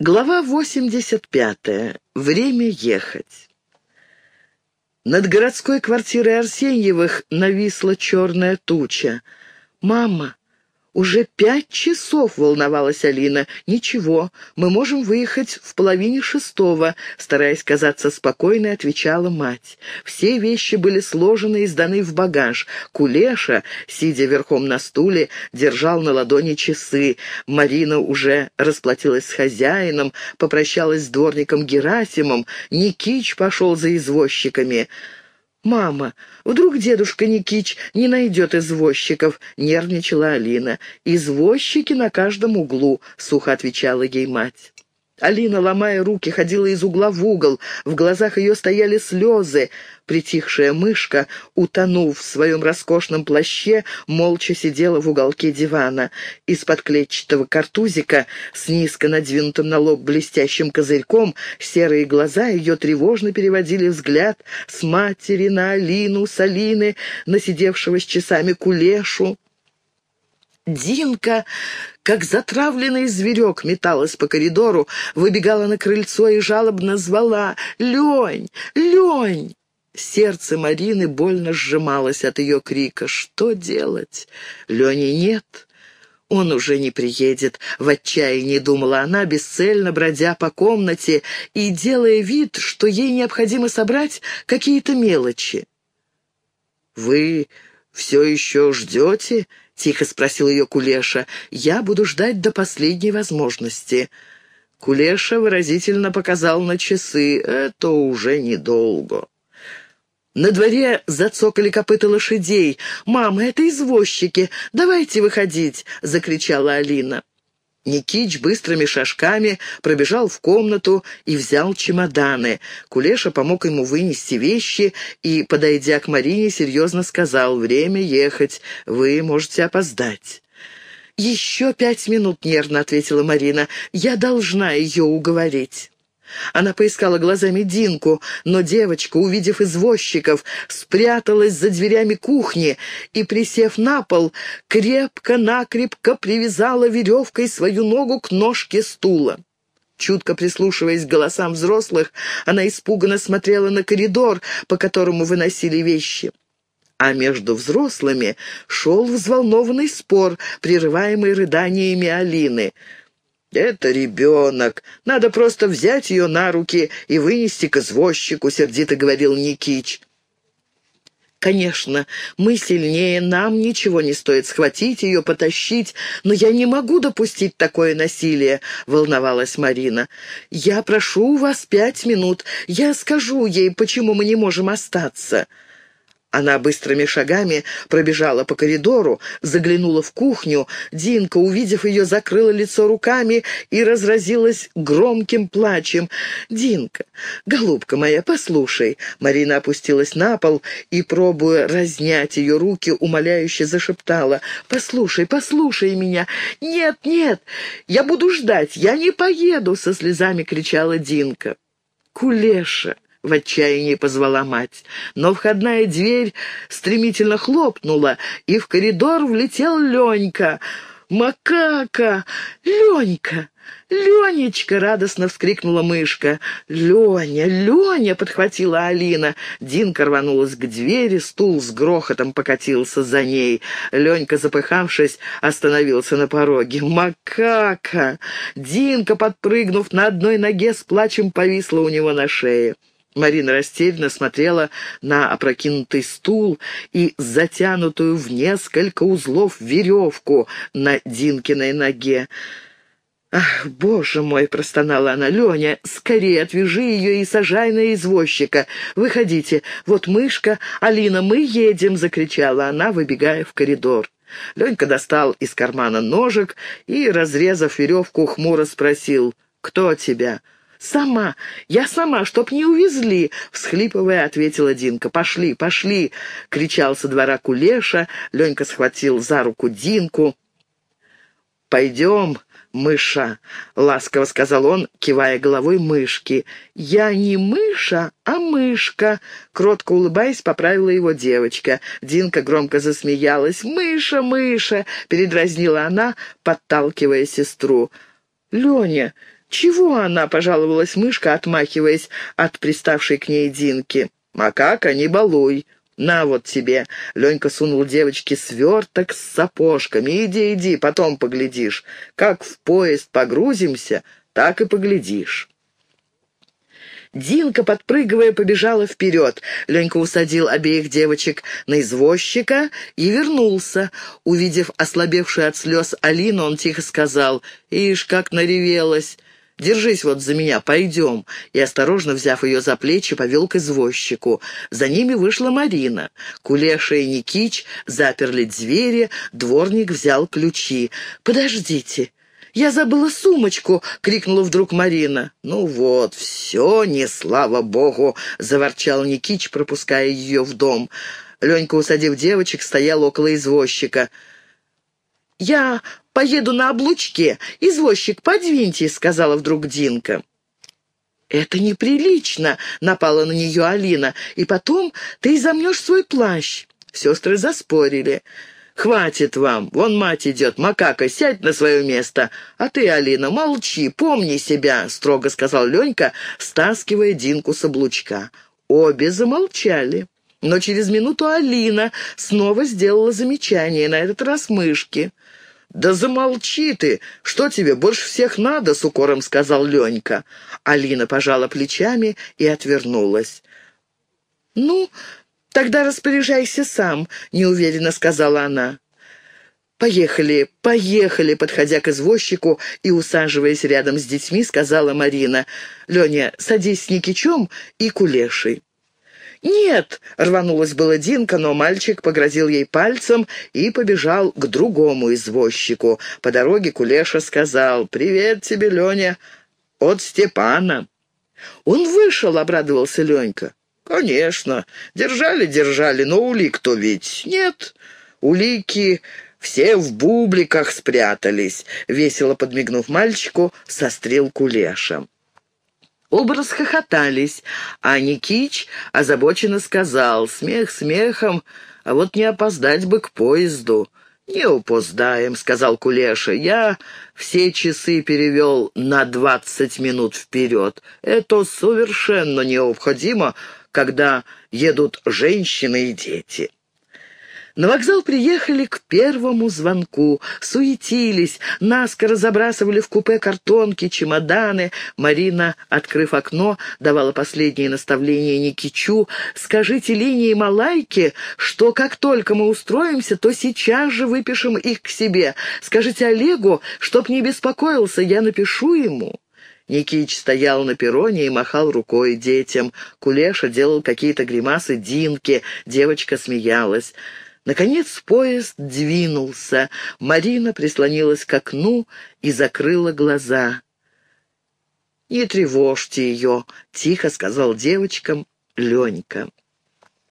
Глава 85. Время ехать. Над городской квартирой Арсеньевых нависла черная туча. «Мама, «Уже пять часов», — волновалась Алина. «Ничего, мы можем выехать в половине шестого», — стараясь казаться спокойной, отвечала мать. Все вещи были сложены и сданы в багаж. Кулеша, сидя верхом на стуле, держал на ладони часы. Марина уже расплатилась с хозяином, попрощалась с дворником Герасимом. Никич пошел за извозчиками. «Мама, вдруг дедушка Никич не найдет извозчиков?» — нервничала Алина. «Извозчики на каждом углу», — сухо отвечала ей мать. Алина, ломая руки, ходила из угла в угол. В глазах ее стояли слезы. Притихшая мышка, утонув в своем роскошном плаще, молча сидела в уголке дивана. Из-под клетчатого картузика с низко надвинутым на лоб блестящим козырьком серые глаза ее тревожно переводили взгляд с матери на Алину, с Алины, на сидевшего с часами кулешу. Динка, как затравленный зверек, металась по коридору, выбегала на крыльцо и жалобно звала «Лень! Лень!». Сердце Марины больно сжималось от ее крика. «Что делать? Лени нет». «Он уже не приедет», — в отчаянии думала она, бесцельно бродя по комнате и делая вид, что ей необходимо собрать какие-то мелочи. «Вы все еще ждете?» — тихо спросил ее Кулеша. «Я буду ждать до последней возможности». Кулеша выразительно показал на часы. «Это уже недолго». На дворе зацокали копыта лошадей. «Мама, это извозчики! Давайте выходить!» — закричала Алина. Никич быстрыми шажками пробежал в комнату и взял чемоданы. Кулеша помог ему вынести вещи и, подойдя к Марине, серьезно сказал «Время ехать, вы можете опоздать». «Еще пять минут», — нервно ответила Марина. «Я должна ее уговорить». Она поискала глазами Динку, но девочка, увидев извозчиков, спряталась за дверями кухни и, присев на пол, крепко-накрепко привязала веревкой свою ногу к ножке стула. Чутко прислушиваясь к голосам взрослых, она испуганно смотрела на коридор, по которому выносили вещи. А между взрослыми шел взволнованный спор, прерываемый рыданиями Алины — «Это ребенок. Надо просто взять ее на руки и вынести к извозчику», — сердито говорил Никич. «Конечно, мы сильнее, нам ничего не стоит схватить ее, потащить, но я не могу допустить такое насилие», — волновалась Марина. «Я прошу у вас пять минут, я скажу ей, почему мы не можем остаться». Она быстрыми шагами пробежала по коридору, заглянула в кухню. Динка, увидев ее, закрыла лицо руками и разразилась громким плачем. «Динка, голубка моя, послушай!» Марина опустилась на пол и, пробуя разнять ее руки, умоляюще зашептала. «Послушай, послушай меня!» «Нет, нет, я буду ждать, я не поеду!» Со слезами кричала Динка. «Кулеша!» — в отчаянии позвала мать. Но входная дверь стремительно хлопнула, и в коридор влетел Ленька. «Макака! Ленька!» «Ленечка!» — радостно вскрикнула мышка. «Леня! Леня!» — подхватила Алина. Динка рванулась к двери, стул с грохотом покатился за ней. Ленька, запыхавшись, остановился на пороге. «Макака!» Динка, подпрыгнув на одной ноге, с плачем повисла у него на шее. Марина растерянно смотрела на опрокинутый стул и затянутую в несколько узлов веревку на Динкиной ноге. «Ах, боже мой!» — простонала она. «Леня, скорее отвяжи ее и сажай на извозчика. Выходите. Вот мышка. Алина, мы едем!» — закричала она, выбегая в коридор. Ленька достал из кармана ножик и, разрезав веревку, хмуро спросил «Кто тебя?» «Сама! Я сама, чтоб не увезли!» — всхлипывая, ответила Динка. «Пошли, пошли!» — кричал со двора Кулеша. Ленька схватил за руку Динку. «Пойдем, мыша!» — ласково сказал он, кивая головой мышки. «Я не мыша, а мышка!» — кротко улыбаясь, поправила его девочка. Динка громко засмеялась. «Мыша, мыша!» — передразнила она, подталкивая сестру. «Леня, «Чего она?» — пожаловалась мышка, отмахиваясь от приставшей к ней Динки. «Макака, не балуй!» «На вот тебе!» — Ленька сунул девочке сверток с сапожками. «Иди, иди, потом поглядишь. Как в поезд погрузимся, так и поглядишь». Динка, подпрыгивая, побежала вперед. Ленька усадил обеих девочек на извозчика и вернулся. Увидев ослабевшую от слез Алину, он тихо сказал, «Ишь, как наревелась! Держись вот за меня, пойдем». И, осторожно взяв ее за плечи, повел к извозчику. За ними вышла Марина. Кулеша и Никич заперли двери, дворник взял ключи. «Подождите». «Я забыла сумочку!» — крикнула вдруг Марина. «Ну вот, все, не слава богу!» — заворчал Никич, пропуская ее в дом. Ленька, усадив девочек, стоял около извозчика. «Я поеду на облучке. Извозчик, подвиньте», — сказала вдруг Динка. «Это неприлично», — напала на нее Алина. «И потом ты изомнешь свой плащ». Сестры заспорили. «Хватит вам! Вон мать идет! Макака, сядь на свое место! А ты, Алина, молчи, помни себя!» — строго сказал Ленька, стаскивая Динку с облучка. Обе замолчали. Но через минуту Алина снова сделала замечание, на этот раз мышки. «Да замолчи ты! Что тебе больше всех надо?» — с укором сказал Ленька. Алина пожала плечами и отвернулась. «Ну, тогда распоряжайся сам», — неуверенно сказала она. «Поехали, поехали!» — подходя к извозчику и усаживаясь рядом с детьми, сказала Марина. «Леня, садись с Никичом и кулешей». «Нет!» — рванулась была Динка, но мальчик погрозил ей пальцем и побежал к другому извозчику. По дороге Кулеша сказал «Привет тебе, Леня, от Степана». «Он вышел!» — обрадовался Ленька. «Конечно. Держали-держали, но улик-то ведь нет. Улики все в бубликах спрятались», — весело подмигнув мальчику, сострил Кулеша. Оба расхохотались, а Никич озабоченно сказал, смех смехом, а вот не опоздать бы к поезду. «Не опоздаем», — сказал Кулеша. «Я все часы перевел на двадцать минут вперед. Это совершенно необходимо, когда едут женщины и дети». На вокзал приехали к первому звонку, суетились, наскоро забрасывали в купе картонки, чемоданы. Марина, открыв окно, давала последние наставления Никичу. «Скажите Лине и Малайке, что как только мы устроимся, то сейчас же выпишем их к себе. Скажите Олегу, чтоб не беспокоился, я напишу ему». Никич стоял на перроне и махал рукой детям. Кулеша делал какие-то гримасы Динке, девочка смеялась. Наконец поезд двинулся. Марина прислонилась к окну и закрыла глаза. «Не тревожьте ее», — тихо сказал девочкам Ленька.